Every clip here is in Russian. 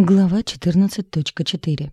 Глава 14.4.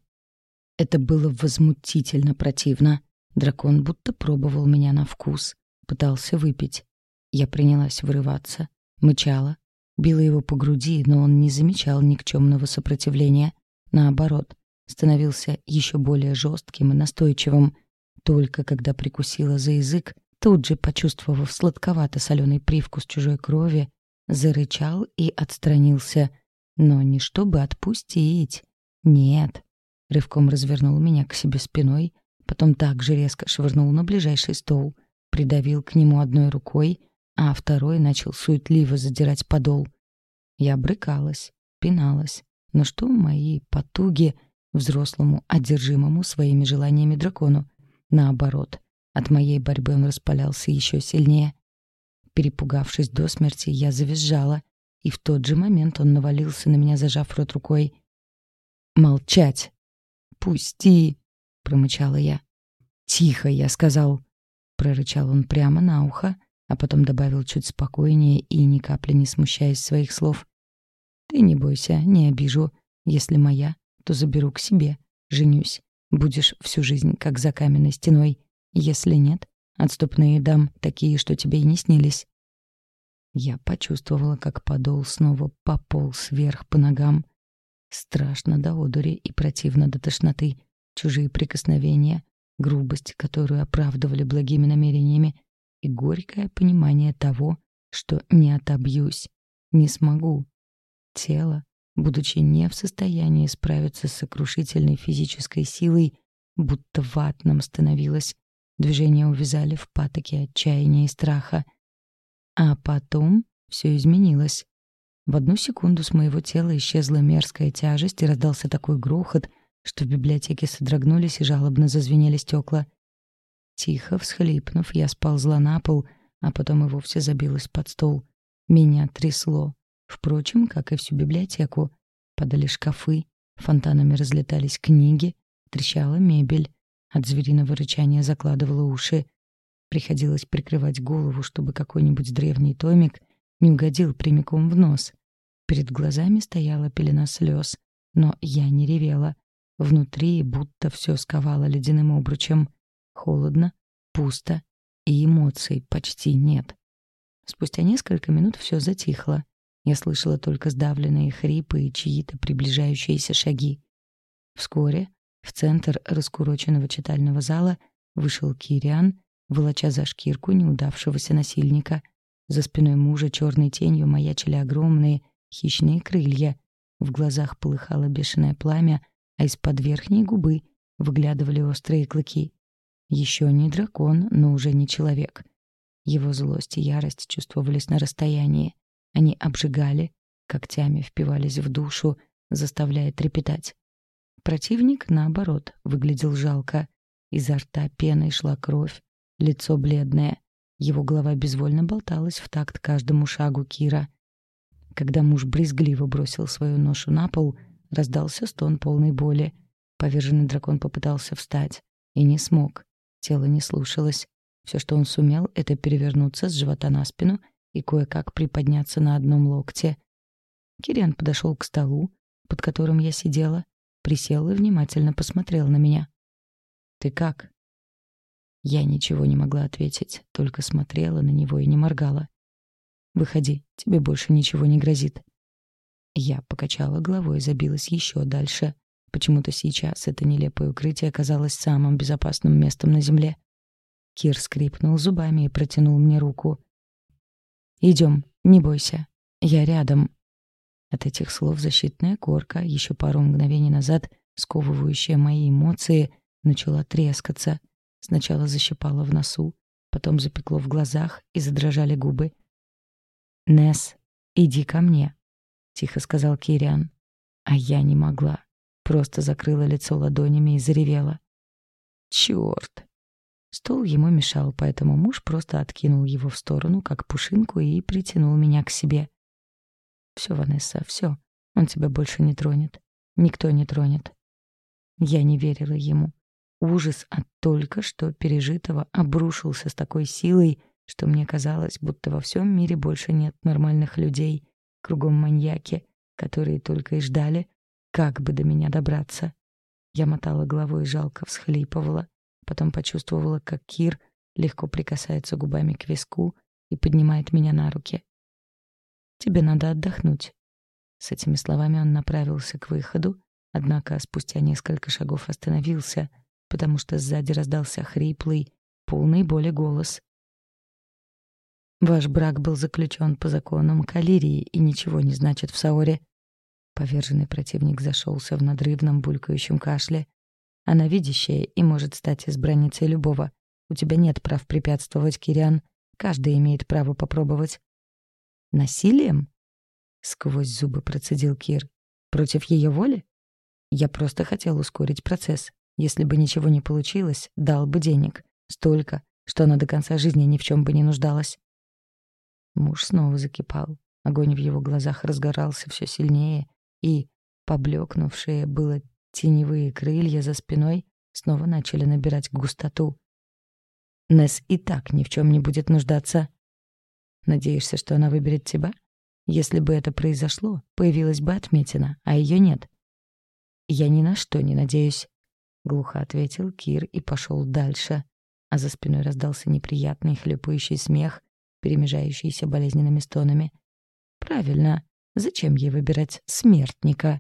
Это было возмутительно противно. Дракон будто пробовал меня на вкус, пытался выпить. Я принялась вырываться, мычала, била его по груди, но он не замечал никчемного сопротивления. Наоборот, становился еще более жестким и настойчивым. Только когда прикусила за язык, тут же, почувствовав сладковато-соленый привкус чужой крови, зарычал и отстранился — но не чтобы отпустить. Нет. Рывком развернул меня к себе спиной, потом так же резко швырнул на ближайший стол, придавил к нему одной рукой, а второй начал суетливо задирать подол. Я брыкалась, пиналась. Но что мои потуги взрослому, одержимому своими желаниями дракону? Наоборот, от моей борьбы он распалялся еще сильнее. Перепугавшись до смерти, я завизжала, и в тот же момент он навалился на меня, зажав рот рукой. «Молчать!» «Пусти!» — промычала я. «Тихо!» — я сказал. Прорычал он прямо на ухо, а потом добавил чуть спокойнее и ни капли не смущаясь своих слов. «Ты не бойся, не обижу. Если моя, то заберу к себе, женюсь. Будешь всю жизнь как за каменной стеной. Если нет, отступные дам, такие, что тебе и не снились. Я почувствовала, как подол снова пополз вверх по ногам. Страшно до одури и противно до тошноты. Чужие прикосновения, грубость, которую оправдывали благими намерениями, и горькое понимание того, что не отобьюсь, не смогу. Тело, будучи не в состоянии справиться с сокрушительной физической силой, будто ватным становилось. Движения увязали в патоке отчаяния и страха — а потом все изменилось. В одну секунду с моего тела исчезла мерзкая тяжесть и раздался такой грохот, что в библиотеке содрогнулись и жалобно зазвенели стекла. Тихо всхлипнув, я сползла на пол, а потом и вовсе забилась под стол. Меня трясло. Впрочем, как и всю библиотеку. Падали шкафы, фонтанами разлетались книги, трещала мебель. От звериного рычания закладывала уши. Приходилось прикрывать голову, чтобы какой-нибудь древний томик не угодил прямиком в нос. Перед глазами стояла пелена слез, но я не ревела. Внутри будто все сковало ледяным обручем. Холодно, пусто, и эмоций почти нет. Спустя несколько минут все затихло. Я слышала только сдавленные хрипы и чьи-то приближающиеся шаги. Вскоре в центр раскуроченного читального зала вышел Кириан волоча за шкирку неудавшегося насильника. За спиной мужа черной тенью маячили огромные хищные крылья. В глазах полыхало бешеное пламя, а из-под верхней губы выглядывали острые клыки. Еще не дракон, но уже не человек. Его злость и ярость чувствовались на расстоянии. Они обжигали, когтями впивались в душу, заставляя трепетать. Противник, наоборот, выглядел жалко. Изо рта пеной шла кровь, лицо бледное. Его голова безвольно болталась в такт каждому шагу Кира. Когда муж брезгливо бросил свою ношу на пол, раздался стон полной боли. Поверженный дракон попытался встать и не смог. Тело не слушалось. Все, что он сумел, это перевернуться с живота на спину и кое-как приподняться на одном локте. Кириан подошел к столу, под которым я сидела, присел и внимательно посмотрел на меня. «Ты как?» Я ничего не могла ответить, только смотрела на него и не моргала. «Выходи, тебе больше ничего не грозит». Я покачала головой и забилась еще дальше. Почему-то сейчас это нелепое укрытие оказалось самым безопасным местом на земле. Кир скрипнул зубами и протянул мне руку. «Идем, не бойся. Я рядом». От этих слов защитная корка, еще пару мгновений назад сковывающая мои эмоции, начала трескаться — Сначала защипало в носу, потом запекло в глазах и задрожали губы. «Несс, иди ко мне», — тихо сказал Кириан. А я не могла. Просто закрыла лицо ладонями и заревела. «Чёрт!» Стол ему мешал, поэтому муж просто откинул его в сторону, как пушинку, и притянул меня к себе. «Всё, Ванесса, всё. Он тебя больше не тронет. Никто не тронет». Я не верила ему. Ужас от только что пережитого обрушился с такой силой, что мне казалось, будто во всем мире больше нет нормальных людей, кругом маньяки, которые только и ждали, Как бы до меня добраться? Я мотала головой и жалко всхлипывала. Потом почувствовала, как Кир легко прикасается губами к виску и поднимает меня на руки. «Тебе надо отдохнуть». С этими словами он направился к выходу, однако спустя несколько шагов остановился, потому что сзади раздался хриплый, полный боли голос. «Ваш брак был заключен по законам Калирии и ничего не значит в Саоре». Поверженный противник зашелся в надрывном булькающем кашле. Она видящая и может стать избранницей любого. У тебя нет прав препятствовать, Кириан. Каждый имеет право попробовать. Насилием? Сквозь зубы процедил Кир. Против ее воли? Я просто хотел ускорить процесс. Если бы ничего не получилось, дал бы денег. Столько, что она до конца жизни ни в чем бы не нуждалась. Муж снова закипал. Огонь в его глазах разгорался все сильнее, и, поблекнувшие было Теневые крылья за спиной снова начали набирать густоту. Несс и так ни в чем не будет нуждаться. Надеешься, что она выберет тебя? Если бы это произошло, появилась бы отметина, а ее нет. Я ни на что не надеюсь, глухо ответил Кир и пошел дальше, а за спиной раздался неприятный хлюпающий смех, перемежающийся болезненными стонами. Правильно, зачем ей выбирать смертника?